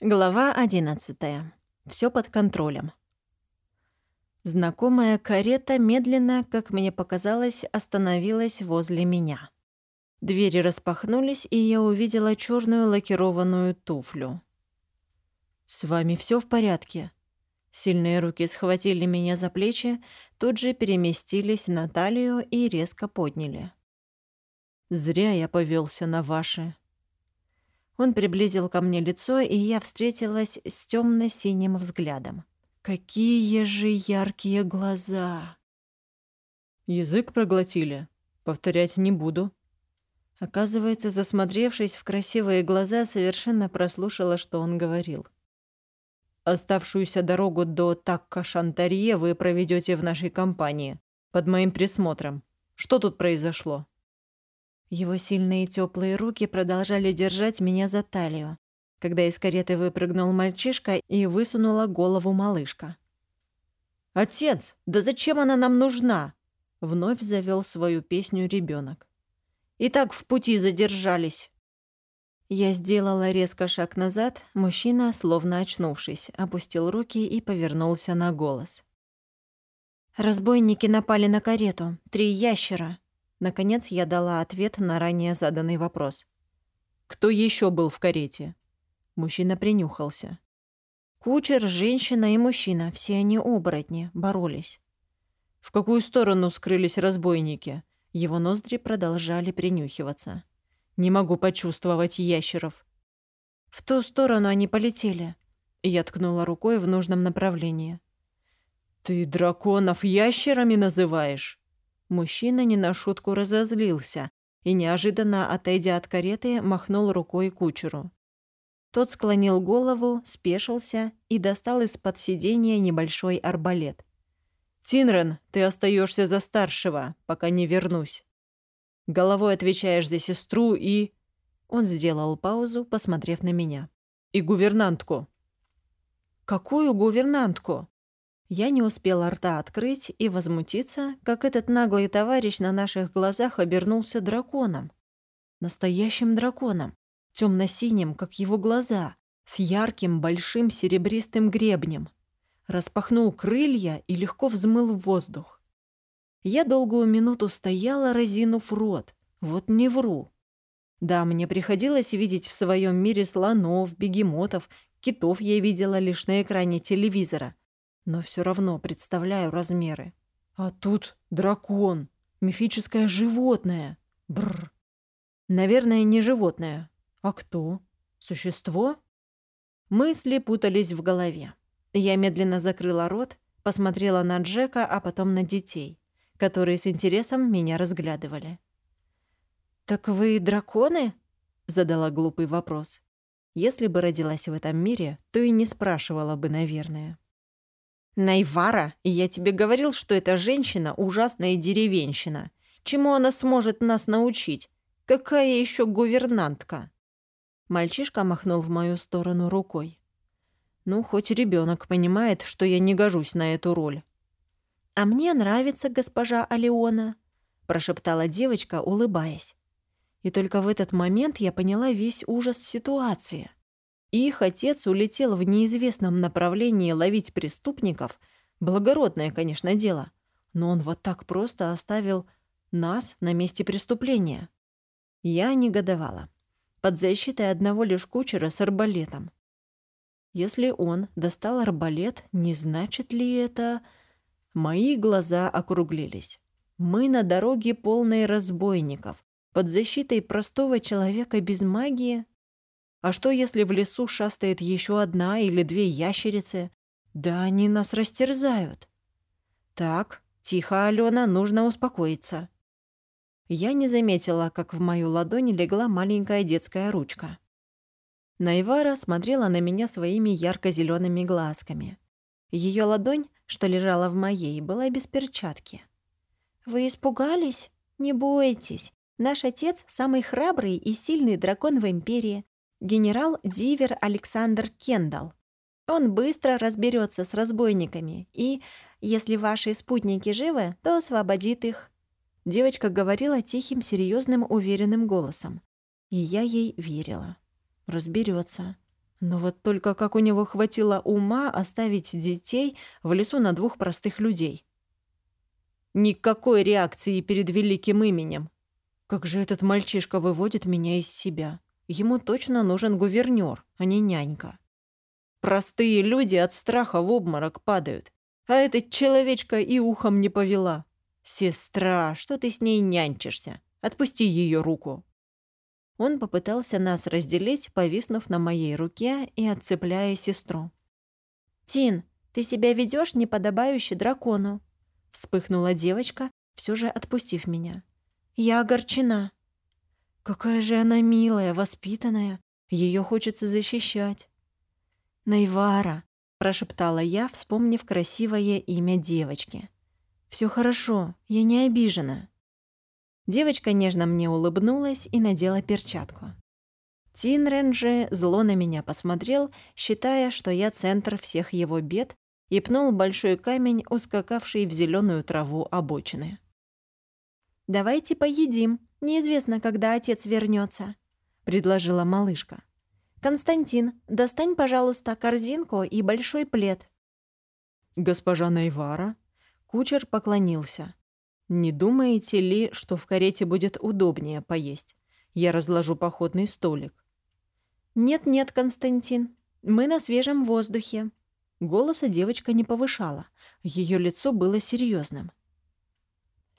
Глава одиннадцатая. Все под контролем. Знакомая карета медленно, как мне показалось, остановилась возле меня. Двери распахнулись, и я увидела черную лакированную туфлю. «С вами все в порядке?» Сильные руки схватили меня за плечи, тут же переместились на талию и резко подняли. «Зря я повелся на ваши», он приблизил ко мне лицо, и я встретилась с темно-синим взглядом. Какие же яркие глаза! Язык проглотили. Повторять не буду. Оказывается, засмотревшись в красивые глаза, совершенно прослушала, что он говорил. Оставшуюся дорогу до Такка-Шантарье вы проведете в нашей компании, под моим присмотром. Что тут произошло? Его сильные теплые руки продолжали держать меня за талию, когда из кареты выпрыгнул мальчишка и высунула голову малышка. «Отец, да зачем она нам нужна?» Вновь завел свою песню ребенок. «И так в пути задержались». Я сделала резко шаг назад, мужчина, словно очнувшись, опустил руки и повернулся на голос. «Разбойники напали на карету. Три ящера. Наконец я дала ответ на ранее заданный вопрос. «Кто еще был в карете?» Мужчина принюхался. Кучер, женщина и мужчина, все они оборотни, боролись. В какую сторону скрылись разбойники? Его ноздри продолжали принюхиваться. Не могу почувствовать ящеров. В ту сторону они полетели. Я ткнула рукой в нужном направлении. «Ты драконов ящерами называешь?» Мужчина не на шутку разозлился и, неожиданно отойдя от кареты, махнул рукой кучеру. Тот склонил голову, спешился и достал из-под сиденья небольшой арбалет. «Тинрен, ты остаешься за старшего, пока не вернусь. Головой отвечаешь за сестру и...» Он сделал паузу, посмотрев на меня. «И гувернантку». «Какую гувернантку?» Я не успела рта открыть и возмутиться, как этот наглый товарищ на наших глазах обернулся драконом. Настоящим драконом, темно-синим, как его глаза, с ярким большим серебристым гребнем. Распахнул крылья и легко взмыл в воздух. Я долгую минуту стояла, разинув рот. Вот не вру. Да, мне приходилось видеть в своем мире слонов, бегемотов, китов я видела лишь на экране телевизора но все равно представляю размеры. А тут дракон, мифическое животное. Бррр. Наверное, не животное. А кто? Существо? Мысли путались в голове. Я медленно закрыла рот, посмотрела на Джека, а потом на детей, которые с интересом меня разглядывали. «Так вы драконы?» — задала глупый вопрос. Если бы родилась в этом мире, то и не спрашивала бы, наверное. Найвара, я тебе говорил, что эта женщина ужасная деревенщина. Чему она сможет нас научить? Какая еще гувернантка?» Мальчишка махнул в мою сторону рукой. «Ну, хоть ребенок понимает, что я не гожусь на эту роль». «А мне нравится госпожа Алеона», — прошептала девочка, улыбаясь. И только в этот момент я поняла весь ужас ситуации. Их отец улетел в неизвестном направлении ловить преступников. Благородное, конечно, дело. Но он вот так просто оставил нас на месте преступления. Я негодовала. Под защитой одного лишь кучера с арбалетом. Если он достал арбалет, не значит ли это... Мои глаза округлились. Мы на дороге полной разбойников, под защитой простого человека без магии. А что, если в лесу шастает еще одна или две ящерицы? Да они нас растерзают. Так, тихо, Алена, нужно успокоиться. Я не заметила, как в мою ладонь легла маленькая детская ручка. Найвара смотрела на меня своими ярко зелеными глазками. Ее ладонь, что лежала в моей, была без перчатки. «Вы испугались? Не бойтесь. Наш отец — самый храбрый и сильный дракон в Империи генерал Дивер Александр Кендалл. Он быстро разберется с разбойниками и, если ваши спутники живы, то освободит их». Девочка говорила тихим, серьезным, уверенным голосом. И я ей верила. Разберется. Но вот только как у него хватило ума оставить детей в лесу на двух простых людей. Никакой реакции перед великим именем. Как же этот мальчишка выводит меня из себя. Ему точно нужен гувернёр, а не нянька. Простые люди от страха в обморок падают. А эта человечка и ухом не повела. «Сестра, что ты с ней нянчишься? Отпусти ее руку». Он попытался нас разделить, повиснув на моей руке и отцепляя сестру. «Тин, ты себя ведешь неподобающе дракону», — вспыхнула девочка, все же отпустив меня. «Я огорчена». «Какая же она милая, воспитанная. Ее хочется защищать». «Найвара», — прошептала я, вспомнив красивое имя девочки. Все хорошо, я не обижена». Девочка нежно мне улыбнулась и надела перчатку. Тинрен же зло на меня посмотрел, считая, что я центр всех его бед, и пнул большой камень, ускакавший в зеленую траву обочины. «Давайте поедим. Неизвестно, когда отец вернется, предложила малышка. «Константин, достань, пожалуйста, корзинку и большой плед». «Госпожа Найвара?» Кучер поклонился. «Не думаете ли, что в карете будет удобнее поесть? Я разложу походный столик». «Нет-нет, Константин, мы на свежем воздухе». Голоса девочка не повышала, ее лицо было серьезным.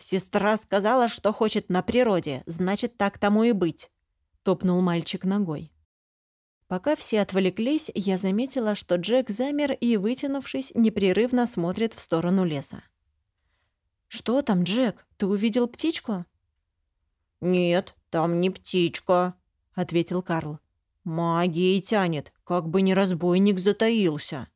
«Сестра сказала, что хочет на природе, значит, так тому и быть», — топнул мальчик ногой. Пока все отвлеклись, я заметила, что Джек замер и, вытянувшись, непрерывно смотрит в сторону леса. «Что там, Джек? Ты увидел птичку?» «Нет, там не птичка», — ответил Карл. «Магией тянет, как бы не разбойник затаился».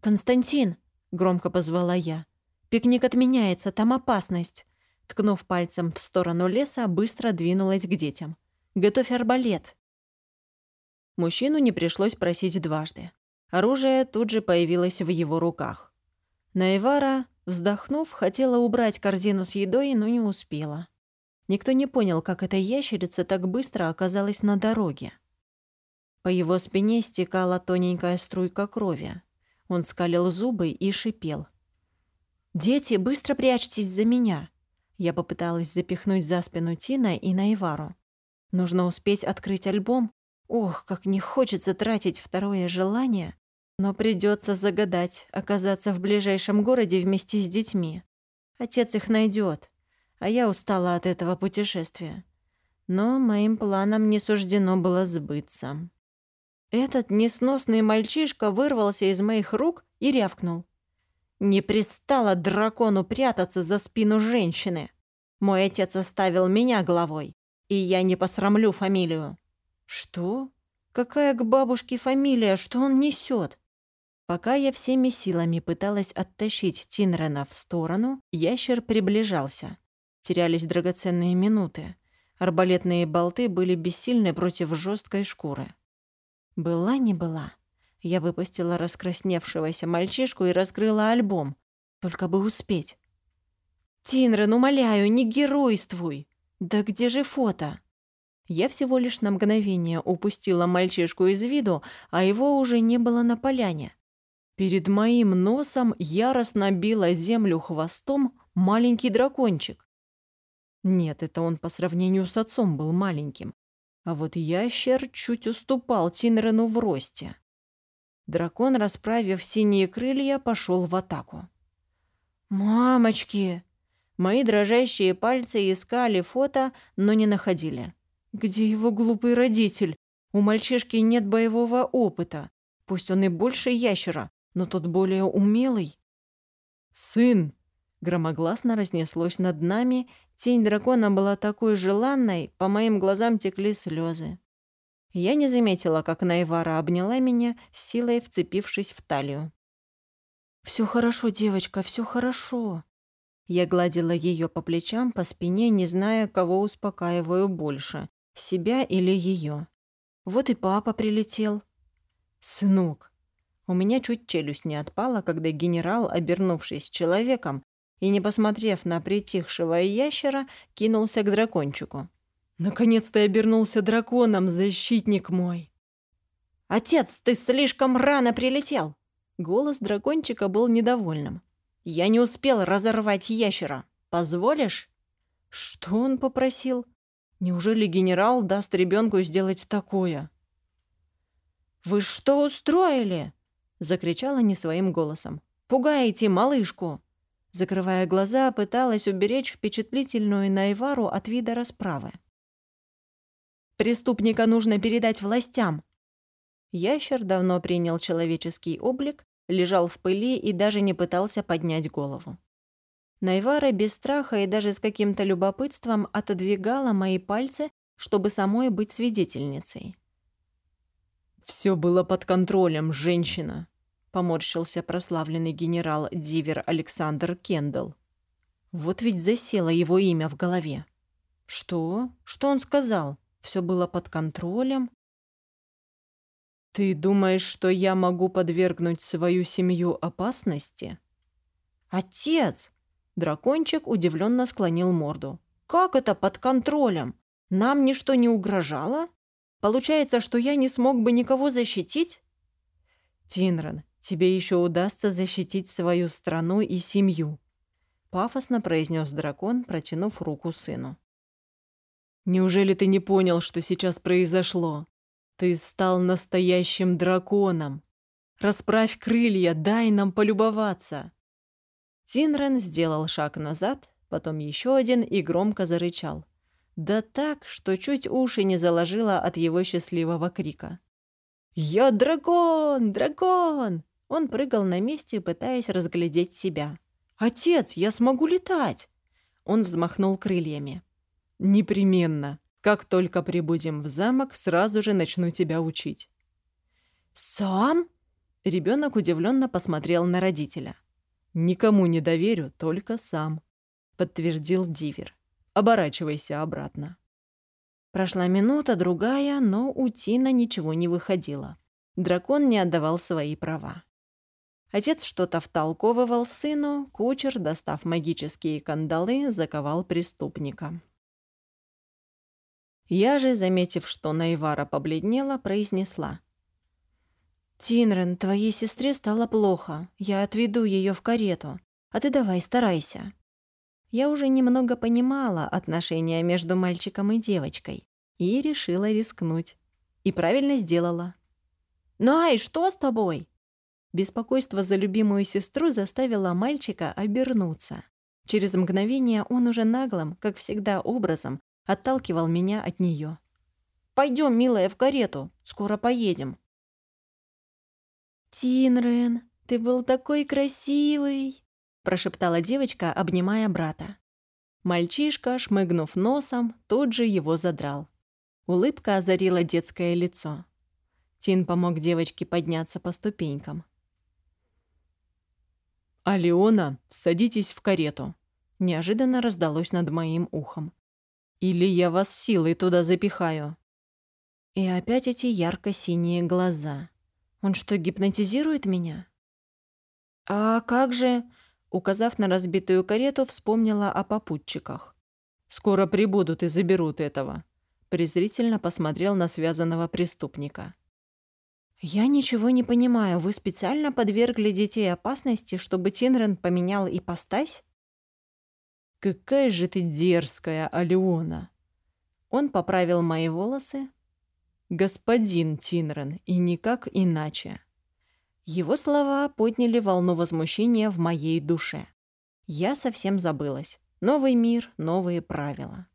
«Константин!» — громко позвала я. «Пикник отменяется, там опасность». Ткнув пальцем в сторону леса, быстро двинулась к детям. «Готовь арбалет». Мужчину не пришлось просить дважды. Оружие тут же появилось в его руках. Найвара, вздохнув, хотела убрать корзину с едой, но не успела. Никто не понял, как эта ящерица так быстро оказалась на дороге. По его спине стекала тоненькая струйка крови. Он скалил зубы и шипел. «Дети, быстро прячьтесь за меня!» Я попыталась запихнуть за спину Тина и Найвару. Нужно успеть открыть альбом, Ох, как не хочется тратить второе желание, но придется загадать оказаться в ближайшем городе вместе с детьми. Отец их найдет, а я устала от этого путешествия. Но моим планам не суждено было сбыться. Этот несносный мальчишка вырвался из моих рук и рявкнул. «Не пристало дракону прятаться за спину женщины. Мой отец оставил меня главой, и я не посрамлю фамилию. «Что? Какая к бабушке фамилия? Что он несет? Пока я всеми силами пыталась оттащить Тинрена в сторону, ящер приближался. Терялись драгоценные минуты. Арбалетные болты были бессильны против жесткой шкуры. Была не была. Я выпустила раскрасневшегося мальчишку и раскрыла альбом. Только бы успеть. «Тинрен, умоляю, не геройствуй! Да где же фото?» Я всего лишь на мгновение упустила мальчишку из виду, а его уже не было на поляне. Перед моим носом яростно била землю хвостом маленький дракончик. Нет, это он по сравнению с отцом был маленьким. А вот ящер чуть уступал Тинрену в росте. Дракон, расправив синие крылья, пошел в атаку. «Мамочки!» Мои дрожащие пальцы искали фото, но не находили. Где его глупый родитель? У мальчишки нет боевого опыта. Пусть он и больше ящера, но тот более умелый. «Сын!» Громогласно разнеслось над нами, тень дракона была такой желанной, по моим глазам текли слезы. Я не заметила, как Найвара обняла меня, силой вцепившись в талию. Все хорошо, девочка, все хорошо». Я гладила ее по плечам, по спине, не зная, кого успокаиваю больше себя или ее. Вот и папа прилетел. Сынок. У меня чуть челюсть не отпала, когда генерал, обернувшись человеком и не посмотрев на притихшего ящера, кинулся к дракончику. Наконец-то обернулся драконом, защитник мой. «Отец, ты слишком рано прилетел!» Голос дракончика был недовольным. «Я не успел разорвать ящера. Позволишь?» Что он попросил? Неужели генерал даст ребенку сделать такое? «Вы что устроили?» — закричала не своим голосом. «Пугаете малышку!» Закрывая глаза, пыталась уберечь впечатлительную Найвару от вида расправы. «Преступника нужно передать властям!» Ящер давно принял человеческий облик, лежал в пыли и даже не пытался поднять голову. Найвара без страха и даже с каким-то любопытством отодвигала мои пальцы, чтобы самой быть свидетельницей. «Все было под контролем, женщина», — поморщился прославленный генерал Дивер Александр Кендалл. Вот ведь засело его имя в голове. Что? Что он сказал? Все было под контролем? «Ты думаешь, что я могу подвергнуть свою семью опасности?» «Отец!» Дракончик удивленно склонил морду. «Как это под контролем? Нам ничто не угрожало? Получается, что я не смог бы никого защитить?» «Тинран, тебе еще удастся защитить свою страну и семью», пафосно произнес дракон, протянув руку сыну. «Неужели ты не понял, что сейчас произошло? Ты стал настоящим драконом. Расправь крылья, дай нам полюбоваться. Тинрен сделал шаг назад, потом еще один и громко зарычал. Да так, что чуть уши не заложило от его счастливого крика. «Я дракон! Дракон!» Он прыгал на месте, пытаясь разглядеть себя. «Отец, я смогу летать!» Он взмахнул крыльями. «Непременно. Как только прибудем в замок, сразу же начну тебя учить». «Сам?» Ребенок удивленно посмотрел на родителя. «Никому не доверю, только сам», — подтвердил Дивер. «Оборачивайся обратно». Прошла минута, другая, но у Тина ничего не выходило. Дракон не отдавал свои права. Отец что-то втолковывал сыну, кучер, достав магические кандалы, заковал преступника. Я же, заметив, что Найвара побледнела, произнесла. «Тинрен, твоей сестре стало плохо. Я отведу ее в карету. А ты давай, старайся». Я уже немного понимала отношения между мальчиком и девочкой и решила рискнуть. И правильно сделала. «Най, что с тобой?» Беспокойство за любимую сестру заставило мальчика обернуться. Через мгновение он уже наглым, как всегда, образом отталкивал меня от нее. «Пойдем, милая, в карету. Скоро поедем». «Тинрен, ты был такой красивый!» прошептала девочка, обнимая брата. Мальчишка, шмыгнув носом, тут же его задрал. Улыбка озарила детское лицо. Тин помог девочке подняться по ступенькам. «Алиона, садитесь в карету», — неожиданно раздалось над моим ухом. «Или я вас силой туда запихаю». И опять эти ярко-синие глаза. Он что, гипнотизирует меня? А как же... Указав на разбитую карету, вспомнила о попутчиках. «Скоро прибудут и заберут этого», — презрительно посмотрел на связанного преступника. «Я ничего не понимаю. Вы специально подвергли детей опасности, чтобы Тинрен поменял ипостась?» «Какая же ты дерзкая, Алиона!» Он поправил мои волосы, господин Тинрен, и никак иначе. Его слова подняли волну возмущения в моей душе. Я совсем забылась. Новый мир, новые правила.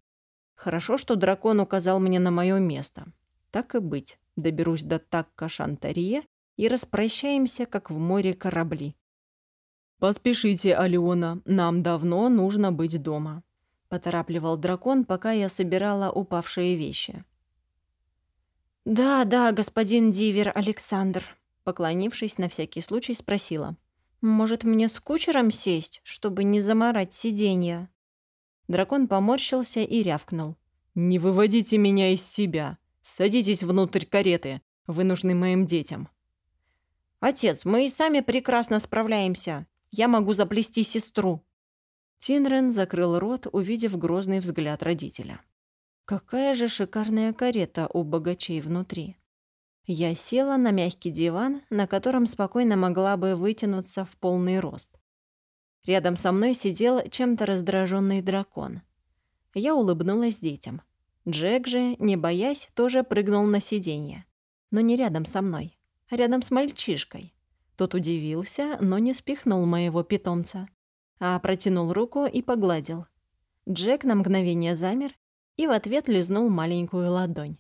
Хорошо, что дракон указал мне на мое место. Так и быть, доберусь до Такка Шантарье и распрощаемся, как в море корабли. «Поспешите, Алиона, нам давно нужно быть дома», — поторапливал дракон, пока я собирала упавшие вещи. «Да, да, господин Дивер Александр», поклонившись на всякий случай, спросила. «Может, мне с кучером сесть, чтобы не заморать сиденья?» Дракон поморщился и рявкнул. «Не выводите меня из себя. Садитесь внутрь кареты. Вы нужны моим детям». «Отец, мы и сами прекрасно справляемся. Я могу заплести сестру». Тинрен закрыл рот, увидев грозный взгляд родителя. Какая же шикарная карета у богачей внутри. Я села на мягкий диван, на котором спокойно могла бы вытянуться в полный рост. Рядом со мной сидел чем-то раздраженный дракон. Я улыбнулась детям. Джек же, не боясь, тоже прыгнул на сиденье. Но не рядом со мной, а рядом с мальчишкой. Тот удивился, но не спихнул моего питомца, а протянул руку и погладил. Джек на мгновение замер и в ответ лизнул маленькую ладонь.